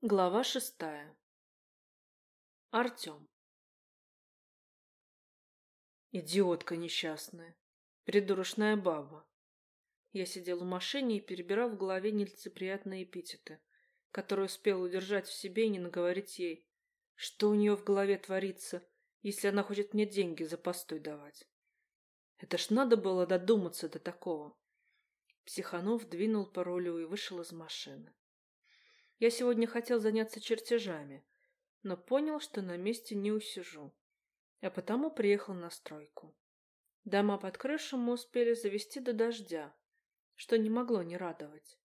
Глава шестая. Артем. Идиотка несчастная. Придурочная баба. Я сидел в машине и перебирал в голове нелицеприятные эпитеты, которые успел удержать в себе и не наговорить ей. Что у нее в голове творится, если она хочет мне деньги за постой давать? Это ж надо было додуматься до такого. Психанов двинул по рулю и вышел из машины. Я сегодня хотел заняться чертежами, но понял, что на месте не усижу, а потому приехал на стройку. Дома под крышу мы успели завести до дождя, что не могло не радовать.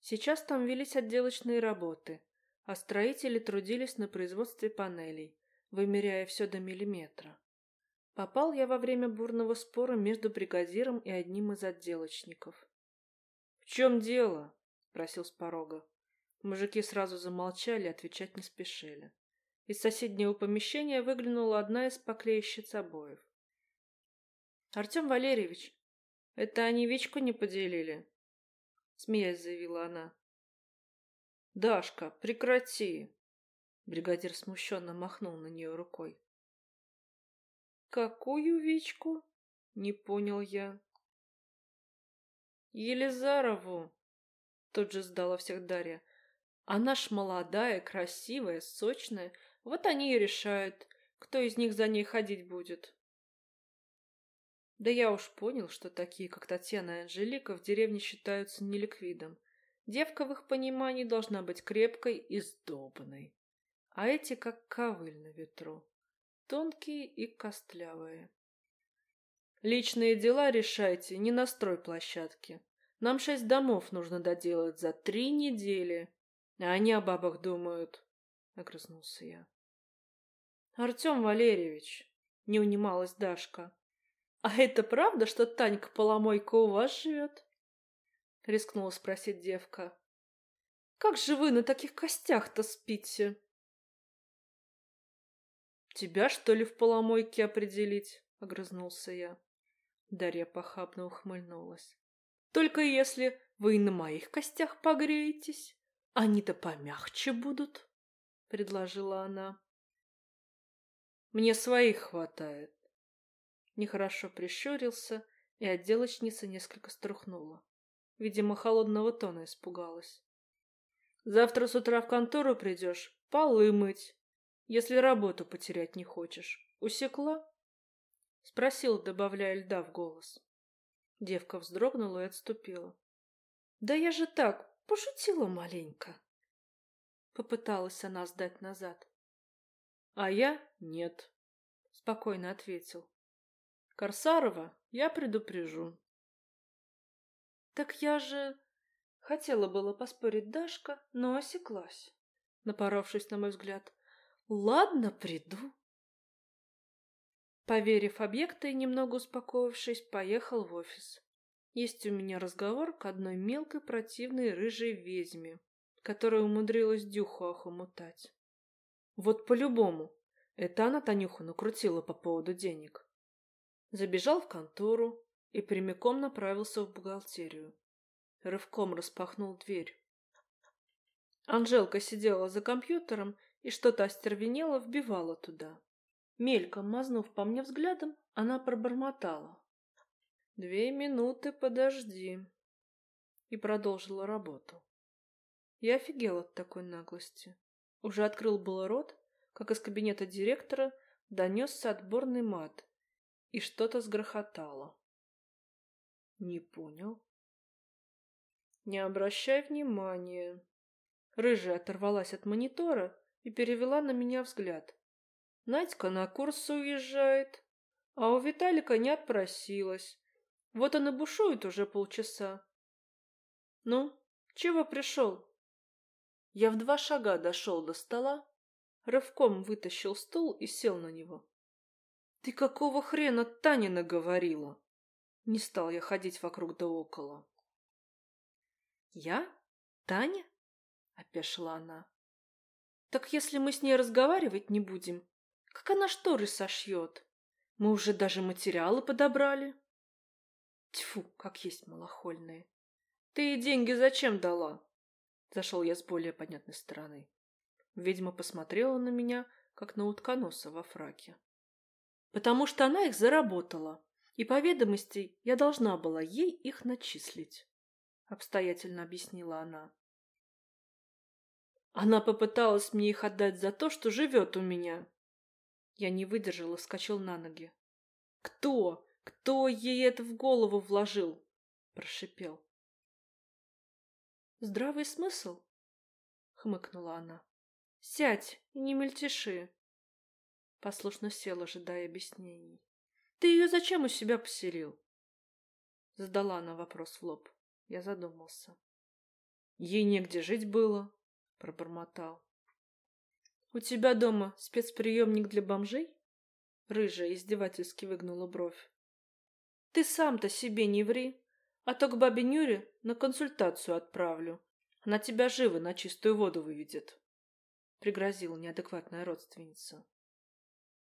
Сейчас там велись отделочные работы, а строители трудились на производстве панелей, вымеряя все до миллиметра. Попал я во время бурного спора между бригадиром и одним из отделочников. — В чем дело? — спросил с порога. Мужики сразу замолчали, отвечать не спешили. Из соседнего помещения выглянула одна из поклеищиц обоев. — Артем Валерьевич, это они Вичку не поделили? — смеясь заявила она. — Дашка, прекрати! Бригадир смущенно махнул на нее рукой. — Какую Вичку? — не понял я. — Елизарову! — тут же сдала всех Дарья. Она ж молодая, красивая, сочная. Вот они и решают, кто из них за ней ходить будет. Да я уж понял, что такие, как Татьяна и Анжелика, в деревне считаются неликвидом. Девка в их понимании должна быть крепкой и сдобной. А эти как ковыль на ветру. Тонкие и костлявые. Личные дела решайте не на стройплощадке. Нам шесть домов нужно доделать за три недели. А они о бабах думают, — огрызнулся я. Артем Валерьевич, — не унималась Дашка, — а это правда, что Танька Поломойка у вас живет? — рискнула спросить девка. — Как же вы на таких костях-то спите? — Тебя, что ли, в поломойке определить? — огрызнулся я. Дарья похабно ухмыльнулась. — Только если вы и на моих костях погреетесь. Они-то помягче будут, — предложила она. Мне своих хватает. Нехорошо прищурился, и отделочница несколько струхнула. Видимо, холодного тона испугалась. Завтра с утра в контору придешь, полы мыть, если работу потерять не хочешь. Усекла? Спросил, добавляя льда в голос. Девка вздрогнула и отступила. Да я же так, Пошутила маленько. Попыталась она сдать назад. А я нет, спокойно ответил. Корсарова я предупрежу. Так я же... Хотела было поспорить Дашка, но осеклась, напоровшись на мой взгляд. Ладно, приду. Поверив объекты и немного успокоившись, поехал в офис. Есть у меня разговор к одной мелкой противной рыжей ведьме, которая умудрилась Дюху охомутать. Вот по-любому, это она Танюху накрутила по поводу денег. Забежал в контору и прямиком направился в бухгалтерию. Рывком распахнул дверь. Анжелка сидела за компьютером и что-то остервенело вбивала туда. Мельком мазнув по мне взглядом, она пробормотала. Две минуты подожди. И продолжила работу. Я офигел от такой наглости. Уже открыл было рот, как из кабинета директора донесся отборный мат, и что-то сгрохотало. Не понял. Не обращай внимания. Рыжая оторвалась от монитора и перевела на меня взгляд. Надька на курс уезжает, а у Виталика не отпросилась. Вот он и бушует уже полчаса. Ну, чего пришел? Я в два шага дошел до стола, рывком вытащил стул и сел на него. Ты какого хрена Таня наговорила? Не стал я ходить вокруг да около. Я? Таня? Опешила она. Так если мы с ней разговаривать не будем, как она шторы сошьет? Мы уже даже материалы подобрали. Тьфу, как есть малохольные. Ты ей деньги зачем дала? Зашел я с более понятной стороны. Ведьма посмотрела на меня, как на утконоса во фраке. Потому что она их заработала, и по ведомости я должна была ей их начислить, обстоятельно объяснила она. Она попыталась мне их отдать за то, что живет у меня. Я не выдержала, скачал на ноги. Кто? Кто ей это в голову вложил? Прошипел. Здравый смысл? Хмыкнула она. Сядь и не мельтеши. Послушно сел, ожидая объяснений. Ты ее зачем у себя поселил? Задала она вопрос в лоб. Я задумался. Ей негде жить было, пробормотал. У тебя дома спецприемник для бомжей? Рыжая издевательски выгнула бровь. Ты сам-то себе не ври, а то к бабе Нюре на консультацию отправлю. Она тебя живо на чистую воду выведет. Пригрозила неадекватная родственница.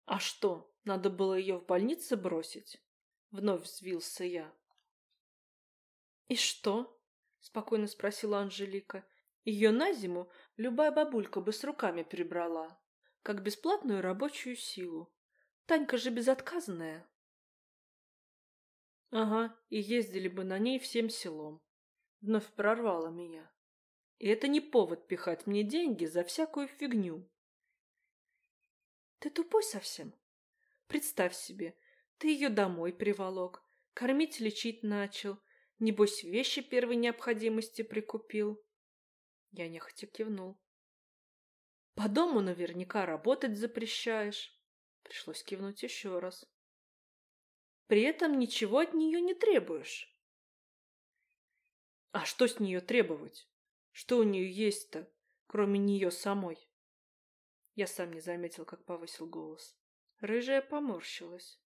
А что, надо было ее в больнице бросить? Вновь взвился я. И что? Спокойно спросила Анжелика ее на зиму любая бабулька бы с руками перебрала, как бесплатную рабочую силу. Танька же безотказная. Ага, и ездили бы на ней всем селом. Вновь прорвало меня. И это не повод пихать мне деньги за всякую фигню. Ты тупой совсем? Представь себе, ты ее домой приволок, кормить лечить начал, небось вещи первой необходимости прикупил. Я нехотя кивнул. По дому наверняка работать запрещаешь. Пришлось кивнуть еще раз. При этом ничего от нее не требуешь. А что с нее требовать? Что у нее есть-то, кроме нее самой? Я сам не заметил, как повысил голос. Рыжая поморщилась.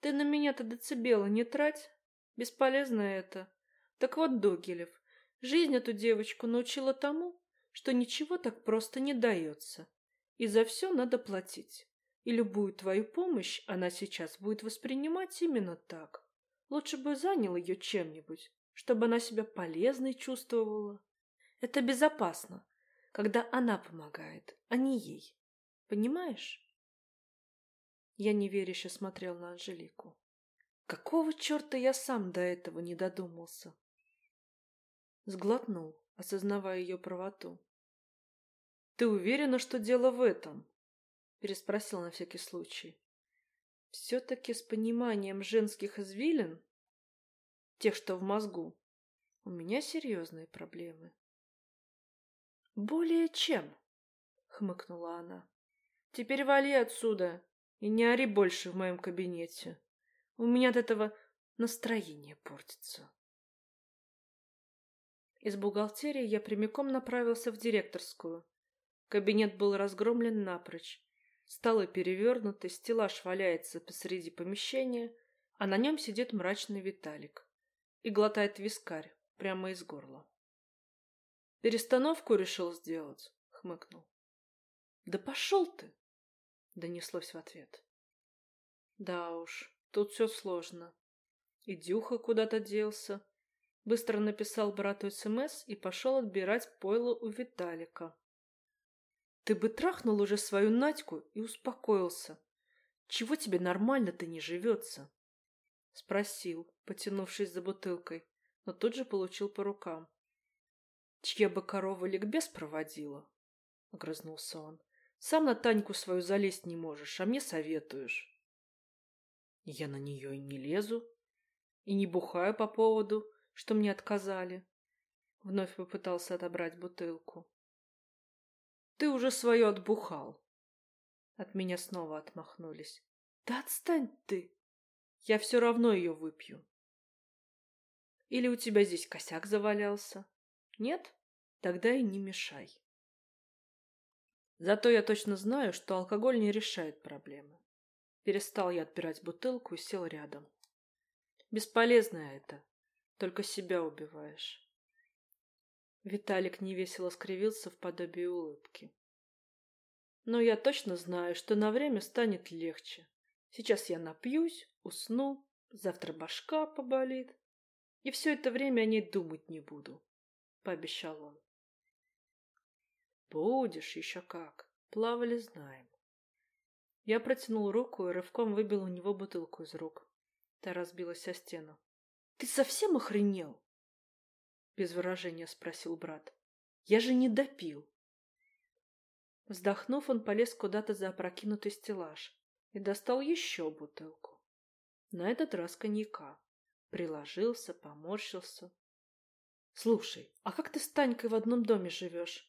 Ты на меня-то децибела не трать. Бесполезно это. Так вот, Догилев, Жизнь эту девочку научила тому, что ничего так просто не дается, и за все надо платить. И любую твою помощь она сейчас будет воспринимать именно так. Лучше бы занял ее чем-нибудь, чтобы она себя полезной чувствовала. Это безопасно, когда она помогает, а не ей. Понимаешь? Я неверяще смотрел на Анжелику. Какого черта я сам до этого не додумался? Сглотнул, осознавая ее правоту. «Ты уверена, что дело в этом?» Переспросил на всякий случай. «Все-таки с пониманием женских извилин, тех, что в мозгу, у меня серьезные проблемы». «Более чем?» — хмыкнула она. «Теперь вали отсюда и не ори больше в моем кабинете. У меня от этого настроение портится». Из бухгалтерии я прямиком направился в директорскую. Кабинет был разгромлен напрочь. Столы перевернуты, стеллаж валяется посреди помещения, а на нем сидит мрачный Виталик и глотает вискарь прямо из горла. «Перестановку решил сделать?» — хмыкнул. «Да пошел ты!» — донеслось в ответ. «Да уж, тут все сложно. И Дюха куда-то делся, Быстро написал брату СМС и пошел отбирать пойло у Виталика. Ты бы трахнул уже свою Надьку и успокоился. Чего тебе нормально-то не живется? Спросил, потянувшись за бутылкой, но тут же получил по рукам. Чья бы корова ликбез проводила? Огрызнулся он. Сам на Таньку свою залезть не можешь, а мне советуешь. Я на нее и не лезу, и не бухаю по поводу, что мне отказали. Вновь попытался отобрать бутылку. Ты уже свое отбухал. От меня снова отмахнулись. Да отстань ты. Я все равно ее выпью. Или у тебя здесь косяк завалялся? Нет? Тогда и не мешай. Зато я точно знаю, что алкоголь не решает проблемы. Перестал я отбирать бутылку и сел рядом. Бесполезно это. Только себя убиваешь. Виталик невесело скривился в подобии улыбки. Но я точно знаю, что на время станет легче. Сейчас я напьюсь, усну, завтра башка поболит. И все это время о ней думать не буду, — пообещал он. Будешь еще как. Плавали знаем. Я протянул руку и рывком выбил у него бутылку из рук. Та разбилась о стену. «Ты совсем охренел?» Без выражения спросил брат. «Я же не допил!» Вздохнув, он полез куда-то за опрокинутый стеллаж и достал еще бутылку. На этот раз коньяка. Приложился, поморщился. «Слушай, а как ты с Танькой в одном доме живешь?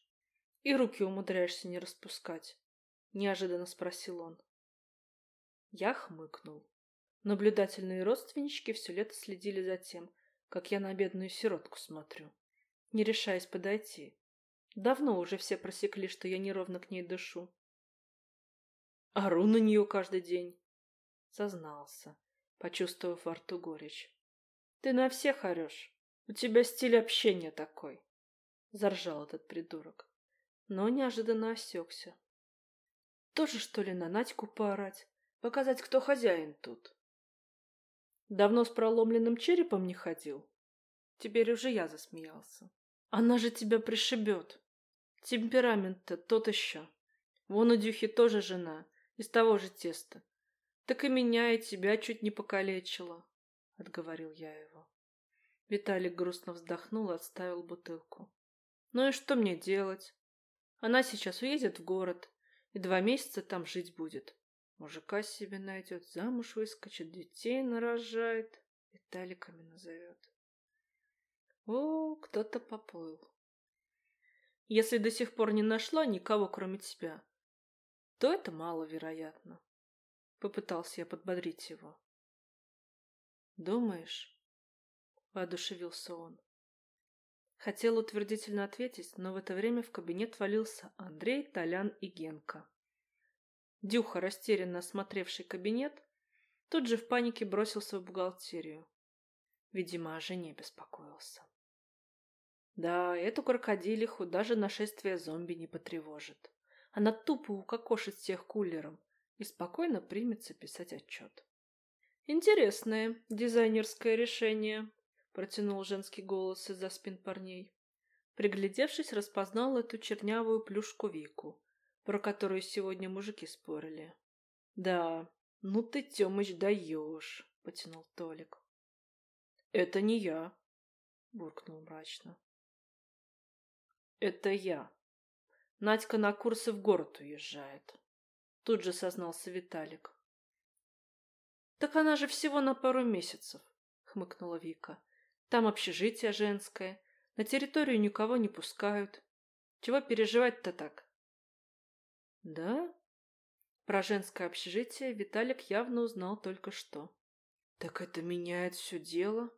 И руки умудряешься не распускать?» Неожиданно спросил он. Я хмыкнул. Наблюдательные родственнички все лето следили за тем, как я на бедную сиротку смотрю, не решаясь подойти. Давно уже все просекли, что я неровно к ней дышу. Ору на нее каждый день. Сознался, почувствовав во рту горечь. Ты на всех орешь. У тебя стиль общения такой. Заржал этот придурок. Но неожиданно осекся. Тоже, что ли, на Надьку поорать? Показать, кто хозяин тут? Давно с проломленным черепом не ходил? Теперь уже я засмеялся. Она же тебя пришибет. Темперамент-то тот еще. Вон у Дюхи тоже жена, из того же теста. Так и меня, и тебя чуть не покалечила, — отговорил я его. Виталик грустно вздохнул и отставил бутылку. Ну и что мне делать? Она сейчас уедет в город и два месяца там жить будет. Мужика себе найдет, замуж выскочит, детей нарожает, Виталиками назовет. О, кто-то поплыл. Если до сих пор не нашла никого, кроме тебя, то это маловероятно. Попытался я подбодрить его. Думаешь? Воодушевился он. Хотел утвердительно ответить, но в это время в кабинет валился Андрей, Толян и Генка. Дюха, растерянно осмотревший кабинет, тут же в панике бросился в бухгалтерию. Видимо, о жене беспокоился. Да, эту крокодилиху даже нашествие зомби не потревожит. Она тупо укокошит всех кулером и спокойно примется писать отчет. «Интересное дизайнерское решение», — протянул женский голос из-за спин парней. Приглядевшись, распознал эту чернявую плюшку Вику, про которую сегодня мужики спорили. «Да, ну ты, Тёмыч, даешь», — потянул Толик. «Это не я», — буркнул мрачно. «Это я. Надька на курсы в город уезжает», — тут же сознался Виталик. «Так она же всего на пару месяцев», — хмыкнула Вика. «Там общежитие женское, на территорию никого не пускают. Чего переживать-то так?» Да? Про женское общежитие Виталик явно узнал только что. Так это меняет все дело.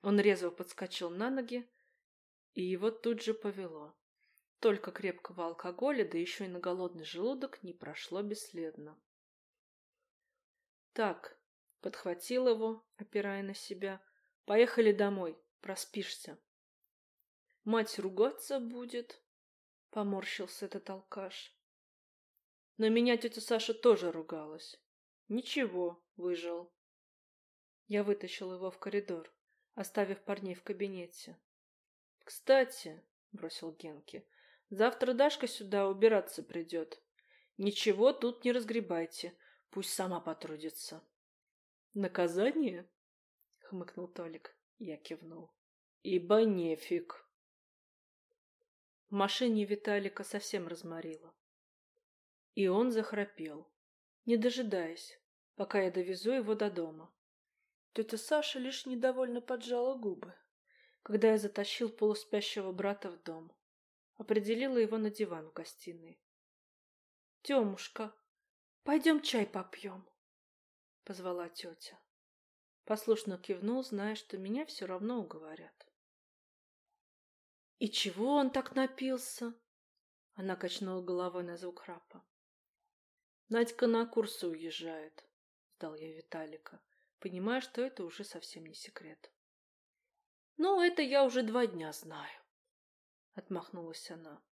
Он резво подскочил на ноги, и его тут же повело. Только крепкого алкоголя, да еще и на голодный желудок не прошло бесследно. Так, подхватил его, опирая на себя. Поехали домой, проспишься. Мать ругаться будет, поморщился этот алкаш. На меня тетя Саша тоже ругалась. Ничего, выжил. Я вытащил его в коридор, оставив парней в кабинете. «Кстати», — бросил Генки, — «завтра Дашка сюда убираться придет. Ничего тут не разгребайте, пусть сама потрудится». «Наказание?» — хмыкнул Толик. Я кивнул. «Ибо нефиг». В машине Виталика совсем разморило. И он захрапел, не дожидаясь, пока я довезу его до дома. Тетя Саша лишь недовольно поджала губы, когда я затащил полуспящего брата в дом. Определила его на диван в гостиной. — Темушка, пойдем чай попьем, — позвала тетя. Послушно кивнул, зная, что меня все равно уговорят. — И чего он так напился? Она качнула головой на звук храпа. Надька на курсы уезжает, сдал я Виталика, понимая, что это уже совсем не секрет. Ну, это я уже два дня знаю, отмахнулась она.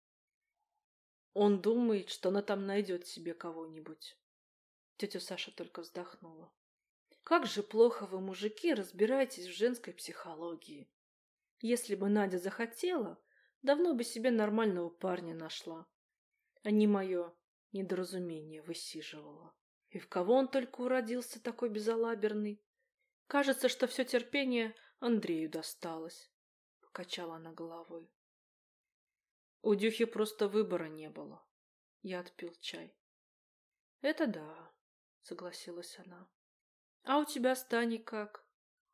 Он думает, что она там найдет себе кого-нибудь. Тетя Саша только вздохнула. Как же плохо вы, мужики, разбираетесь в женской психологии. Если бы Надя захотела, давно бы себе нормального парня нашла, а не мое недоразумение высиживала. И в кого он только уродился такой безалаберный? Кажется, что все терпение Андрею досталось. Покачала она головой. У Дюхи просто выбора не было. Я отпил чай. Это да, согласилась она. А у тебя с Таней как?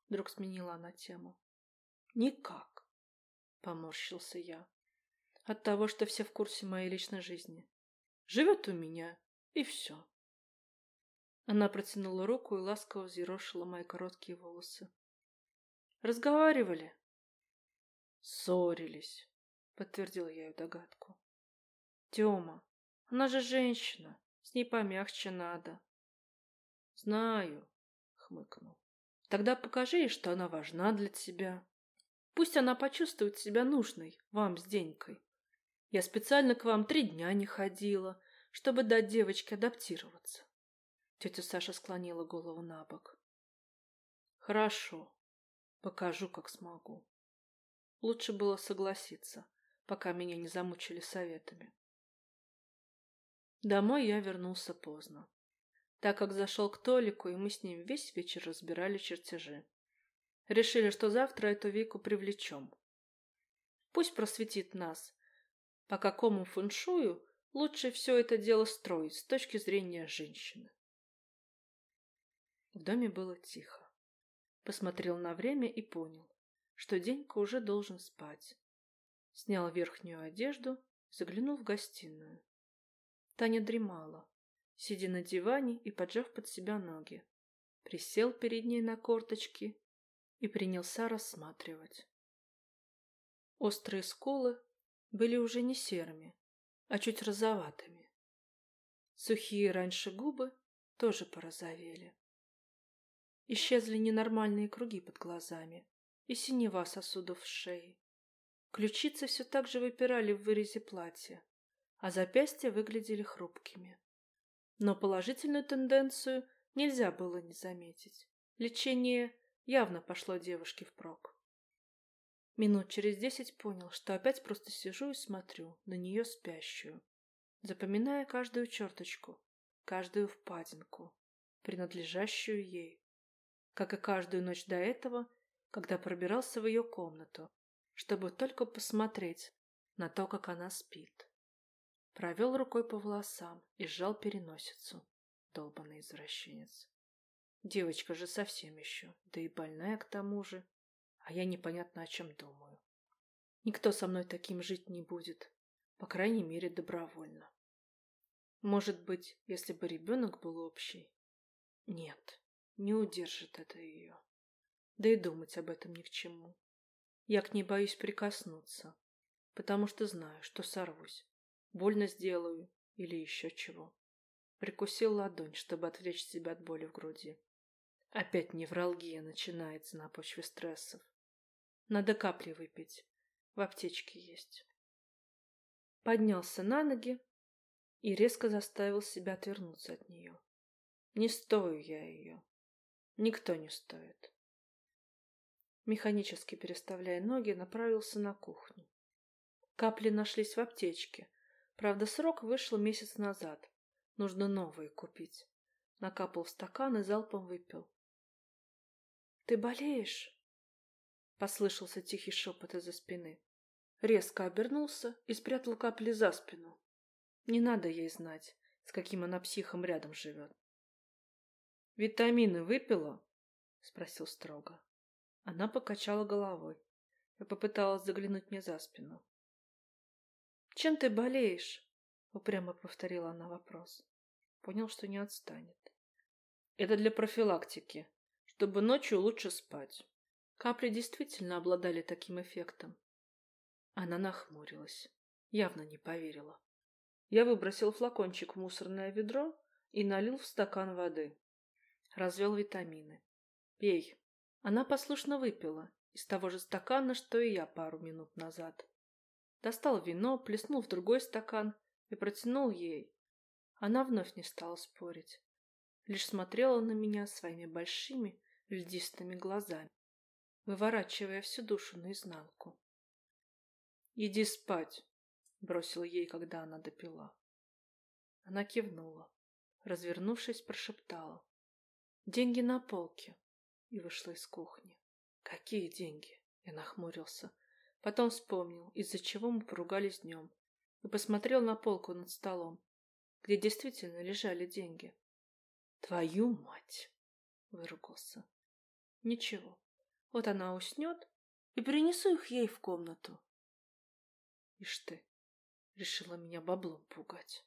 Вдруг сменила она тему. Никак, поморщился я. От того, что все в курсе моей личной жизни. Живет у меня, и все. Она протянула руку и ласково взъерошила мои короткие волосы. Разговаривали? Ссорились, подтвердила я ее догадку. Тёма, она же женщина, с ней помягче надо. Знаю, хмыкнул. Тогда покажи ей, что она важна для тебя. Пусть она почувствует себя нужной вам с Денькой. Я специально к вам три дня не ходила, чтобы дать девочке адаптироваться. Тетя Саша склонила голову на бок. Хорошо. Покажу, как смогу. Лучше было согласиться, пока меня не замучили советами. Домой я вернулся поздно, так как зашел к Толику, и мы с ним весь вечер разбирали чертежи. Решили, что завтра эту Вику привлечем. Пусть просветит нас, по какому фэншую лучше все это дело строить с точки зрения женщины. В доме было тихо. Посмотрел на время и понял, что Денька уже должен спать. Снял верхнюю одежду, заглянул в гостиную. Таня дремала, сидя на диване и поджав под себя ноги. Присел перед ней на корточки и принялся рассматривать. Острые скулы были уже не серыми, а чуть розоватыми. Сухие раньше губы тоже порозовели. Исчезли ненормальные круги под глазами и синева сосудов в шее. Ключицы все так же выпирали в вырезе платья, а запястья выглядели хрупкими. Но положительную тенденцию нельзя было не заметить. Лечение явно пошло девушке впрок. Минут через десять понял, что опять просто сижу и смотрю на нее спящую, запоминая каждую черточку, каждую впадинку, принадлежащую ей как и каждую ночь до этого, когда пробирался в ее комнату, чтобы только посмотреть на то, как она спит. Провел рукой по волосам и сжал переносицу. Долбанный извращенец. Девочка же совсем еще, да и больная к тому же. А я непонятно о чем думаю. Никто со мной таким жить не будет, по крайней мере, добровольно. Может быть, если бы ребенок был общий? Нет, не удержит это ее. Да и думать об этом ни к чему. Я к ней боюсь прикоснуться, потому что знаю, что сорвусь. Больно сделаю или еще чего. Прикусил ладонь, чтобы отвлечь себя от боли в груди. Опять невралгия начинается на почве стрессов. Надо капли выпить. В аптечке есть. Поднялся на ноги и резко заставил себя отвернуться от нее. Не стою я ее. Никто не стоит. Механически переставляя ноги, направился на кухню. Капли нашлись в аптечке. Правда, срок вышел месяц назад. Нужно новые купить. Накапал в стакан и залпом выпил. «Ты болеешь?» Послышался тихий шепот из-за спины. Резко обернулся и спрятал капли за спину. Не надо ей знать, с каким она психом рядом живет. «Витамины выпила?» — спросил строго. Она покачала головой и попыталась заглянуть мне за спину. «Чем ты болеешь?» — упрямо повторила она вопрос. Понял, что не отстанет. «Это для профилактики, чтобы ночью лучше спать». Капли действительно обладали таким эффектом. Она нахмурилась, явно не поверила. Я выбросил флакончик в мусорное ведро и налил в стакан воды развел витамины. «Пей». Она послушно выпила из того же стакана, что и я пару минут назад. Достал вино, плеснул в другой стакан и протянул ей. Она вновь не стала спорить. Лишь смотрела на меня своими большими льдистыми глазами, выворачивая всю душу наизнанку. Иди спать, бросил ей, когда она допила. Она кивнула, развернувшись, прошептала: "Деньги на полке" и вышла из кухни. Какие деньги? Я нахмурился. Потом вспомнил, из-за чего мы поругались днем, и посмотрел на полку над столом, где действительно лежали деньги. Твою мать! Выругался. Ничего. Вот она уснет, и принесу их ей в комнату. Ишь ты, решила меня баблом пугать.